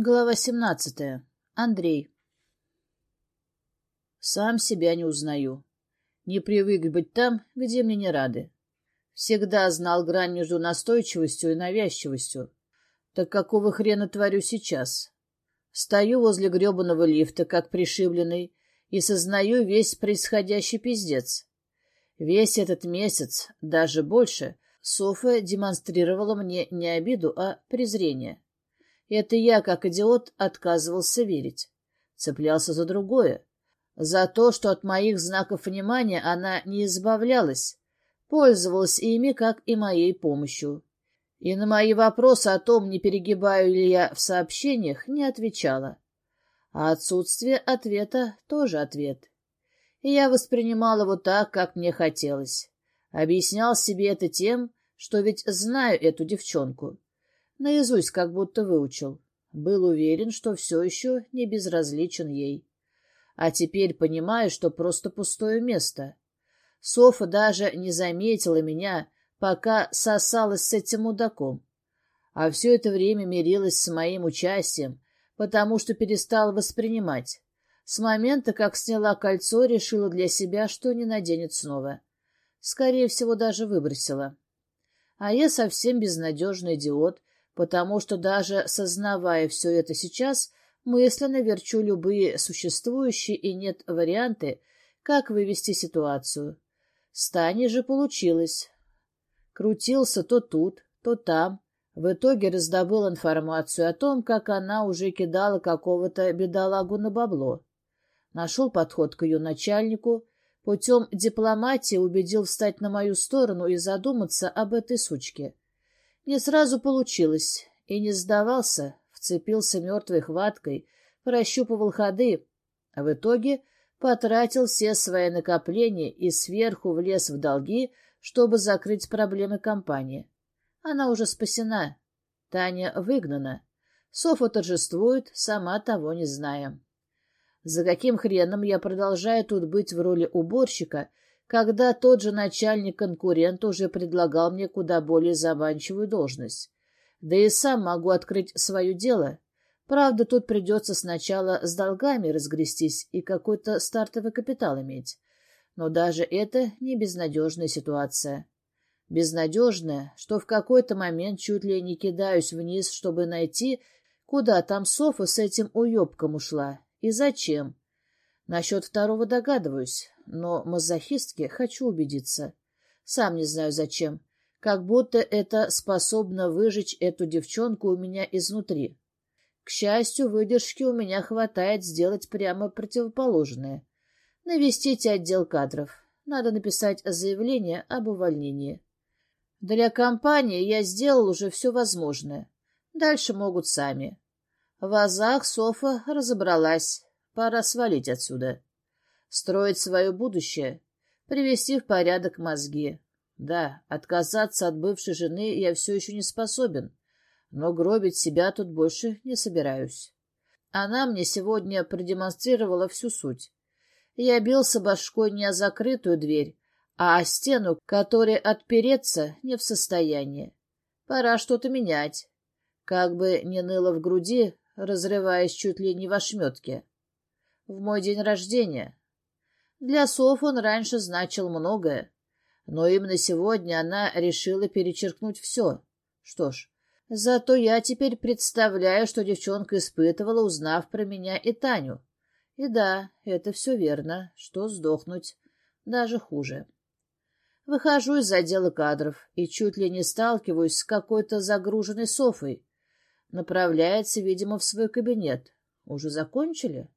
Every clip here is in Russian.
Глава 17. Андрей. Сам себя не узнаю. Не привык быть там, где мне не рады. Всегда знал грань между настойчивостью и навязчивостью. Так какого хрена творю сейчас? Стою возле гребаного лифта, как пришибленный, и сознаю весь происходящий пиздец. Весь этот месяц, даже больше, Софа демонстрировала мне не обиду, а презрение. Это я, как идиот, отказывался верить. Цеплялся за другое. За то, что от моих знаков внимания она не избавлялась, пользовалась ими, как и моей помощью. И на мои вопросы о том, не перегибаю ли я в сообщениях, не отвечала. А отсутствие ответа тоже ответ. И я воспринимал его так, как мне хотелось. Объяснял себе это тем, что ведь знаю эту девчонку. Наизусть как будто выучил. Был уверен, что все еще не безразличен ей. А теперь понимаю, что просто пустое место. Софа даже не заметила меня, пока сосалась с этим мудаком. А все это время мирилась с моим участием, потому что перестала воспринимать. С момента, как сняла кольцо, решила для себя, что не наденет снова. Скорее всего, даже выбросила. А я совсем безнадежный идиот, потому что даже сознавая все это сейчас, мысленно верчу любые существующие и нет варианты, как вывести ситуацию. С Таней же получилось. Крутился то тут, то там. В итоге раздобыл информацию о том, как она уже кидала какого-то бедолагу на бабло. Нашел подход к ее начальнику, путем дипломатии убедил встать на мою сторону и задуматься об этой сучке. Не сразу получилось, и не сдавался, вцепился мертвой хваткой, прощупывал ходы, а в итоге потратил все свои накопления и сверху влез в долги, чтобы закрыть проблемы компании. Она уже спасена. Таня выгнана. Софа торжествует, сама того не зная. За каким хреном я продолжаю тут быть в роли уборщика, когда тот же начальник-конкурент уже предлагал мне куда более заманчивую должность. Да и сам могу открыть свое дело. Правда, тут придется сначала с долгами разгрестись и какой-то стартовый капитал иметь. Но даже это не безнадежная ситуация. Безнадежная, что в какой-то момент чуть ли не кидаюсь вниз, чтобы найти, куда там Софа с этим уебком ушла и зачем. Насчет второго догадываюсь, но мазохистки хочу убедиться. Сам не знаю зачем. Как будто это способно выжечь эту девчонку у меня изнутри. К счастью, выдержки у меня хватает сделать прямо противоположное. Навестить отдел кадров. Надо написать заявление об увольнении. Для компании я сделал уже все возможное. Дальше могут сами. В азах Софа разобралась. Пора свалить отсюда. Строить свое будущее, привести в порядок мозги. Да, отказаться от бывшей жены я все еще не способен, но гробить себя тут больше не собираюсь. Она мне сегодня продемонстрировала всю суть. Я бился башкой не о закрытую дверь, а о стену, которой отпереться не в состоянии. Пора что-то менять. Как бы не ныло в груди, разрываясь чуть ли не в ошметке. В мой день рождения. Для Соф он раньше значил многое. Но именно сегодня она решила перечеркнуть все. Что ж, зато я теперь представляю, что девчонка испытывала, узнав про меня и Таню. И да, это все верно, что сдохнуть даже хуже. Выхожу из отдела кадров и чуть ли не сталкиваюсь с какой-то загруженной софой. Направляется, видимо, в свой кабинет. Уже закончили?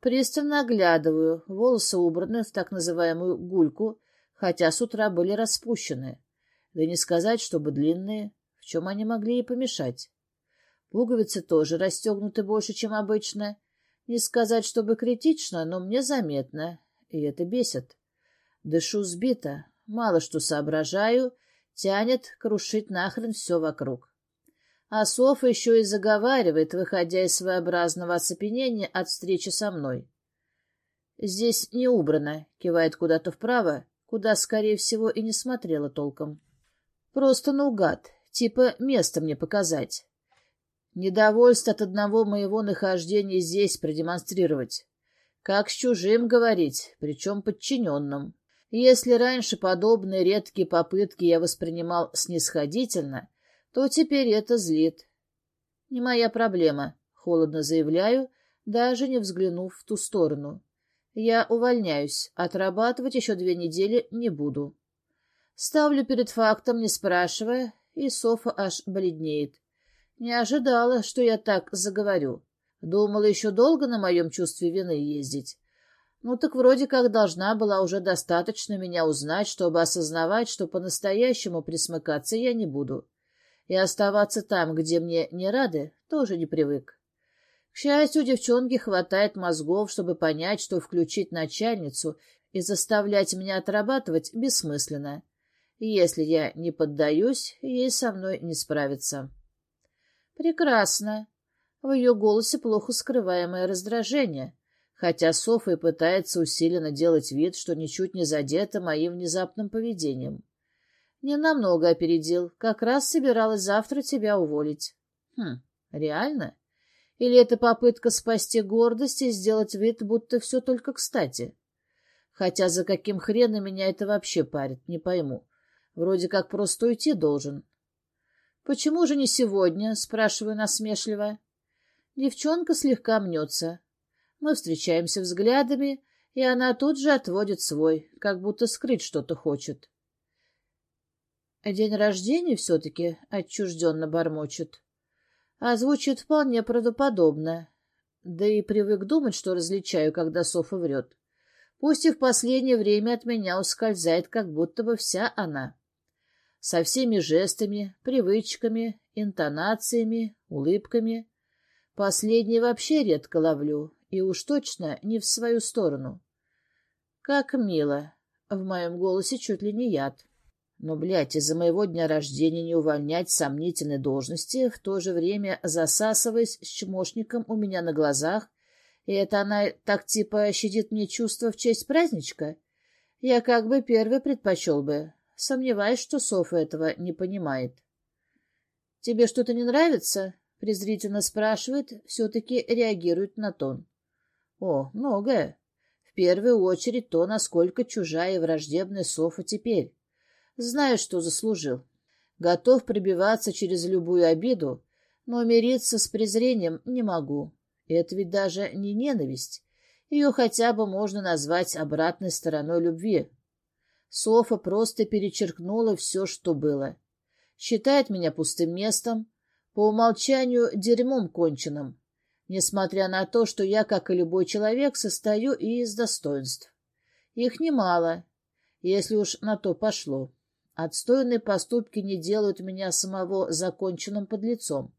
Пристально оглядываю, волосы убраны в так называемую гульку — хотя с утра были распущены. Да не сказать, чтобы длинные, в чем они могли ей помешать. Пуговицы тоже расстегнуты больше, чем обычно. Не сказать, чтобы критично, но мне заметно, и это бесит. Дышу сбито, мало что соображаю, тянет крушить нахрен все вокруг. А Софа еще и заговаривает, выходя из своеобразного оцепенения от встречи со мной. «Здесь не убрано», — кивает куда-то вправо, куда, скорее всего, и не смотрела толком. Просто наугад, типа место мне показать. Недовольство от одного моего нахождения здесь продемонстрировать. Как с чужим говорить, причем подчиненным. Если раньше подобные редкие попытки я воспринимал снисходительно, то теперь это злит. Не моя проблема, холодно заявляю, даже не взглянув в ту сторону. Я увольняюсь, отрабатывать еще две недели не буду. Ставлю перед фактом, не спрашивая, и Софа аж бледнеет. Не ожидала, что я так заговорю. Думала еще долго на моем чувстве вины ездить. Ну так вроде как должна была уже достаточно меня узнать, чтобы осознавать, что по-настоящему присмыкаться я не буду. И оставаться там, где мне не рады, тоже не привык. К счастью, девчонки хватает мозгов, чтобы понять, что включить начальницу и заставлять меня отрабатывать бессмысленно. Если я не поддаюсь, ей со мной не справиться. Прекрасно. В ее голосе плохо скрываемое раздражение, хотя Софа и пытается усиленно делать вид, что ничуть не задета моим внезапным поведением. Не намного опередил, как раз собиралась завтра тебя уволить. Хм, реально? Или это попытка спасти гордость и сделать вид, будто все только кстати? Хотя за каким хреном меня это вообще парит, не пойму. Вроде как просто уйти должен. «Почему же не сегодня?» — спрашиваю насмешливо. Девчонка слегка мнется. Мы встречаемся взглядами, и она тут же отводит свой, как будто скрыть что-то хочет. День рождения все-таки отчужденно бормочет. А звучит вполне правдоподобно. Да и привык думать, что различаю, когда Софа врет. Пусть и в последнее время от меня ускользает, как будто бы вся она. Со всеми жестами, привычками, интонациями, улыбками. Последнее вообще редко ловлю, и уж точно не в свою сторону. Как мило. В моем голосе чуть ли не яд. Но, блядь, из-за моего дня рождения не увольнять сомнительной должности, в то же время засасываясь с чмошником у меня на глазах, и это она так типа щадит мне чувства в честь праздничка? Я как бы первый предпочел бы. Сомневаюсь, что Софа этого не понимает. — Тебе что-то не нравится? презрительно спрашивает, все-таки реагирует на тон. О, многое. В первую очередь то, насколько чужая и враждебная Софа теперь. Знаю, что заслужил. Готов пробиваться через любую обиду, но мириться с презрением не могу. Это ведь даже не ненависть. Ее хотя бы можно назвать обратной стороной любви. Софа просто перечеркнула все, что было. Считает меня пустым местом, по умолчанию дерьмом конченным, несмотря на то, что я, как и любой человек, состою и из достоинств. Их немало, если уж на то пошло. Отстойные поступки не делают меня самого законченным подлецом.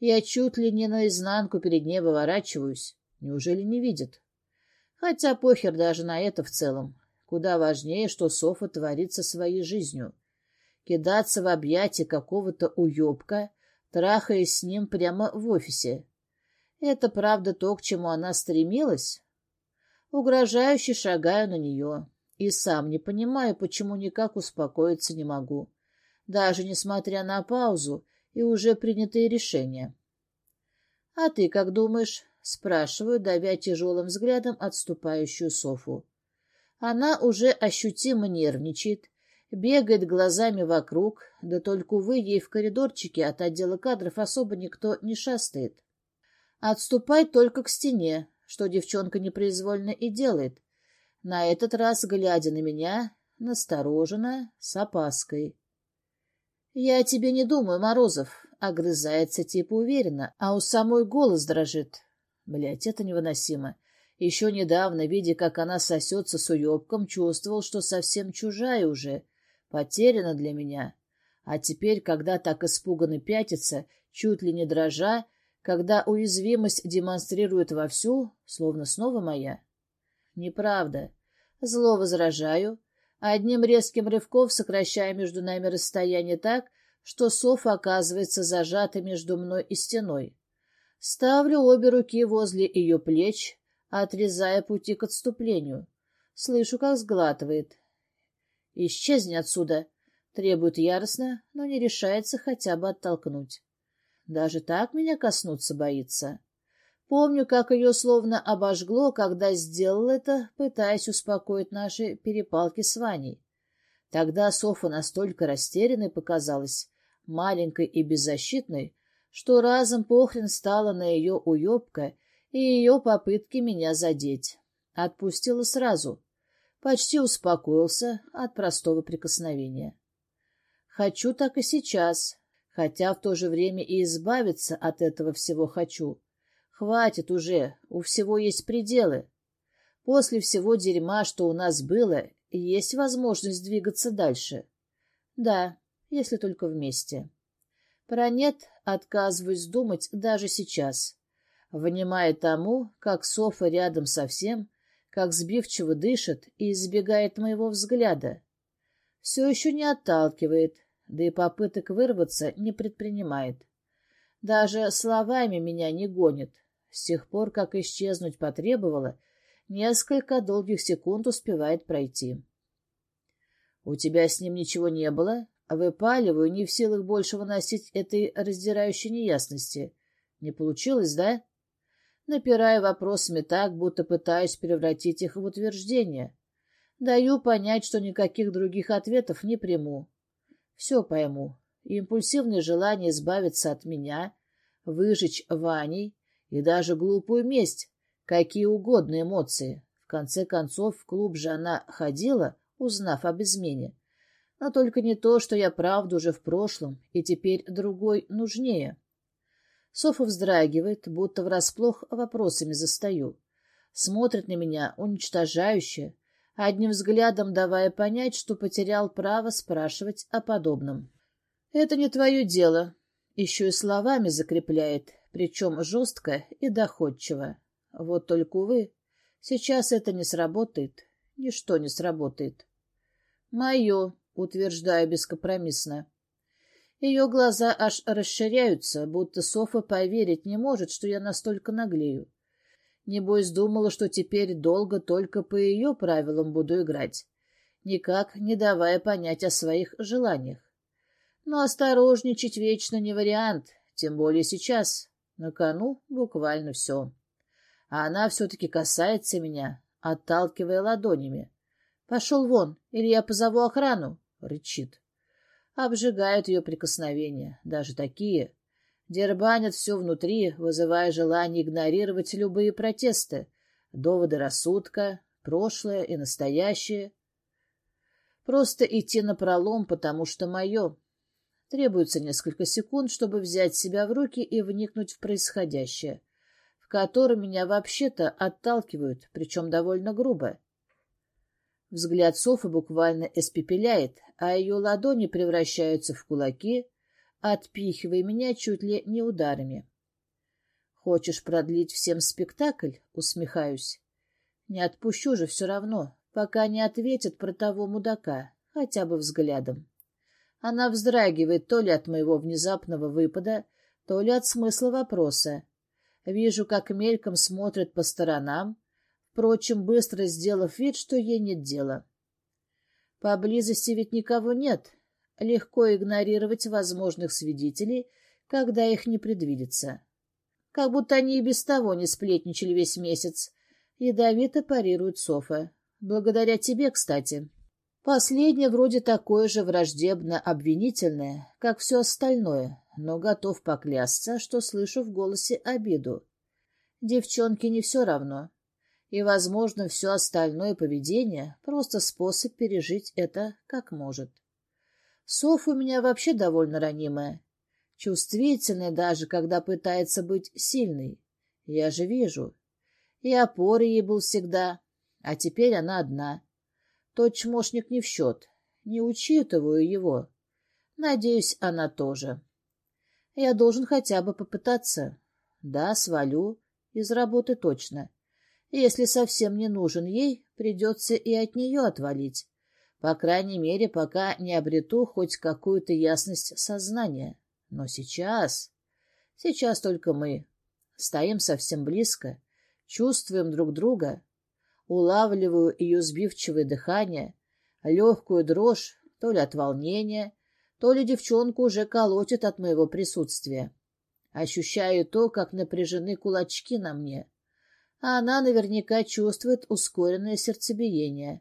Я чуть ли не наизнанку перед ней выворачиваюсь. Неужели не видит? Хотя похер даже на это в целом. Куда важнее, что Софа творит со своей жизнью. Кидаться в объятия какого-то уебка — трахаясь с ним прямо в офисе. Это правда то, к чему она стремилась? Угрожающе шагаю на нее. И сам не понимаю, почему никак успокоиться не могу. Даже несмотря на паузу и уже принятые решения. — А ты как думаешь? — спрашиваю, давя тяжелым взглядом отступающую Софу. Она уже ощутимо нервничает, Бегает глазами вокруг, да только, увы, ей в коридорчике от отдела кадров особо никто не шастает. Отступать только к стене, что девчонка непроизвольно и делает. На этот раз, глядя на меня, настороженно, с опаской. — Я о тебе не думаю, Морозов, — огрызается типа уверенно, а у самой голос дрожит. Блять, это невыносимо. Еще недавно, видя, как она сосется с уебком, чувствовал, что совсем чужая уже — потеряна для меня. А теперь, когда так испуганно пятится, чуть ли не дрожа, когда уязвимость демонстрирует вовсю, словно снова моя. Неправда. Зло возражаю, одним резким рывком сокращая между нами расстояние так, что Софа оказывается зажата между мной и стеной. Ставлю обе руки возле ее плеч, отрезая пути к отступлению. Слышу, как сглатывает. «Исчезни отсюда!» — требует яростно, но не решается хотя бы оттолкнуть. Даже так меня коснуться боится. Помню, как ее словно обожгло, когда сделал это, пытаясь успокоить наши перепалки с Ваней. Тогда Софа настолько растерянной показалась, маленькой и беззащитной, что разом похрен стала на ее уебка и ее попытки меня задеть. Отпустила сразу. Почти успокоился от простого прикосновения. Хочу так и сейчас, хотя в то же время и избавиться от этого всего хочу. Хватит уже, у всего есть пределы. После всего дерьма, что у нас было, есть возможность двигаться дальше. Да, если только вместе. Про нет отказываюсь думать даже сейчас, внимая тому, как Софа рядом со всем, как сбивчиво дышит и избегает моего взгляда. Все еще не отталкивает, да и попыток вырваться не предпринимает. Даже словами меня не гонит. С тех пор, как исчезнуть потребовала, несколько долгих секунд успевает пройти. — У тебя с ним ничего не было? Выпаливаю, не в силах больше выносить этой раздирающей неясности. Не получилось, да? Напираю вопросами так, будто пытаюсь превратить их в утверждение. Даю понять, что никаких других ответов не приму. Все пойму. Импульсивное желание избавиться от меня, выжечь Ваней и даже глупую месть, какие угодно эмоции. В конце концов, в клуб же она ходила, узнав об измене. Но только не то, что я правда уже в прошлом, и теперь другой нужнее. Софа вздрагивает, будто врасплох вопросами застаю. Смотрит на меня уничтожающе, одним взглядом давая понять, что потерял право спрашивать о подобном. «Это не твое дело», еще и словами закрепляет, причем жестко и доходчиво. Вот только, увы, сейчас это не сработает, ничто не сработает. «Мое», утверждаю бескомпромиссно. Ее глаза аж расширяются, будто Софа поверить не может, что я настолько наглею. Небось, думала, что теперь долго только по ее правилам буду играть, никак не давая понять о своих желаниях. Но осторожничать вечно не вариант, тем более сейчас. На кону буквально все. А она все-таки касается меня, отталкивая ладонями. «Пошел вон, или я позову охрану!» — рычит. Обжигают ее прикосновения, даже такие. Дербанят все внутри, вызывая желание игнорировать любые протесты, доводы рассудка, прошлое и настоящее. Просто идти на пролом, потому что мое. Требуется несколько секунд, чтобы взять себя в руки и вникнуть в происходящее, в котором меня вообще-то отталкивают, причем довольно грубо. Взгляд Софы буквально испепеляет, а ее ладони превращаются в кулаки, отпихивая меня чуть ли не ударами. «Хочешь продлить всем спектакль?» — усмехаюсь. «Не отпущу же все равно, пока не ответит про того мудака, хотя бы взглядом». Она вздрагивает то ли от моего внезапного выпада, то ли от смысла вопроса. Вижу, как мельком смотрит по сторонам, впрочем, быстро сделав вид, что ей нет дела. Поблизости ведь никого нет. Легко игнорировать возможных свидетелей, когда их не предвидится. Как будто они и без того не сплетничали весь месяц. Ядовито парирует Софа. Благодаря тебе, кстати. Последнее вроде такое же враждебно-обвинительное, как все остальное, но готов поклясться, что слышу в голосе обиду. Девчонке не все равно и, возможно, все остальное поведение — просто способ пережить это как может. Соф у меня вообще довольно ранимая, чувствительная даже, когда пытается быть сильной. Я же вижу. И опорой ей был всегда, а теперь она одна. Тот чмошник не в счет, не учитываю его. Надеюсь, она тоже. Я должен хотя бы попытаться. Да, свалю, из работы точно. Если совсем не нужен ей, придется и от нее отвалить. По крайней мере, пока не обрету хоть какую-то ясность сознания. Но сейчас... Сейчас только мы. Стоим совсем близко, чувствуем друг друга. Улавливаю ее сбивчивое дыхание, легкую дрожь, то ли от волнения, то ли девчонку уже колотит от моего присутствия. Ощущаю то, как напряжены кулачки на мне. А она наверняка чувствует ускоренное сердцебиение.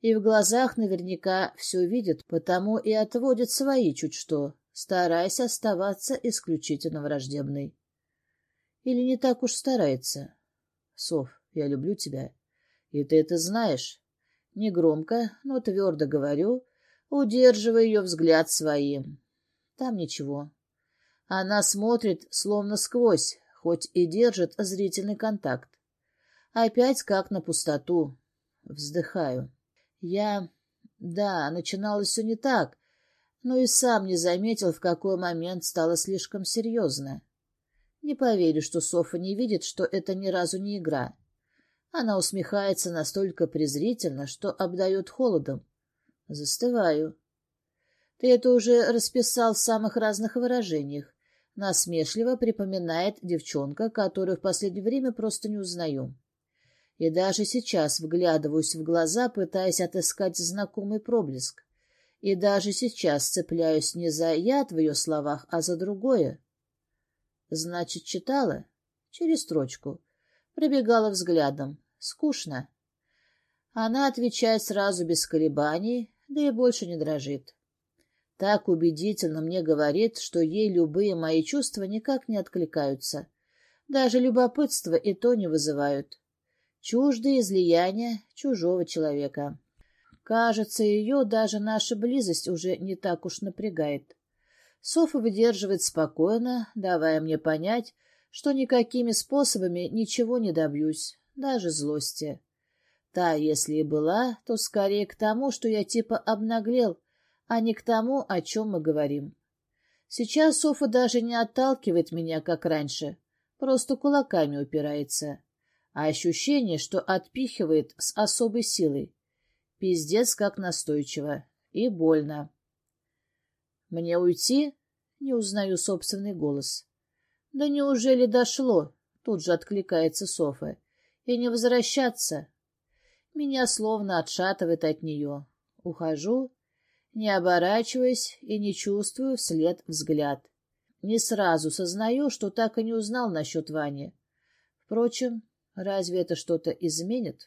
И в глазах наверняка все видит, потому и отводит свои чуть что, стараясь оставаться исключительно враждебной. Или не так уж старается. Соф, я люблю тебя. И ты это знаешь. Негромко, но твердо говорю, удерживая ее взгляд своим. Там ничего. Она смотрит словно сквозь, хоть и держит зрительный контакт. Опять как на пустоту. Вздыхаю. Я... Да, начиналось все не так, но и сам не заметил, в какой момент стало слишком серьезно. Не поверю, что Софа не видит, что это ни разу не игра. Она усмехается настолько презрительно, что обдает холодом. Застываю. Ты это уже расписал в самых разных выражениях. Насмешливо припоминает девчонка, которую в последнее время просто не узнаю. И даже сейчас вглядываюсь в глаза, пытаясь отыскать знакомый проблеск. И даже сейчас цепляюсь не за яд в ее словах, а за другое. Значит, читала? Через строчку. Пробегала взглядом. Скучно. Она отвечает сразу без колебаний, да и больше не дрожит. Так убедительно мне говорит, что ей любые мои чувства никак не откликаются. Даже любопытство и то не вызывают. Чуждые излияния чужого человека. Кажется, ее даже наша близость уже не так уж напрягает. Софа выдерживает спокойно, давая мне понять, что никакими способами ничего не добьюсь, даже злости. Та, если и была, то скорее к тому, что я типа обнаглел, а не к тому, о чем мы говорим. Сейчас Софа даже не отталкивает меня, как раньше, просто кулаками упирается. А ощущение, что отпихивает с особой силой. Пиздец как настойчиво. И больно. Мне уйти? Не узнаю собственный голос. Да неужели дошло? Тут же откликается Софа. И не возвращаться? Меня словно отшатывает от нее. Ухожу, не оборачиваясь и не чувствую вслед взгляд. Не сразу сознаю, что так и не узнал насчет Вани. Впрочем, разве это что-то изменит?